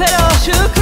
Alper aşık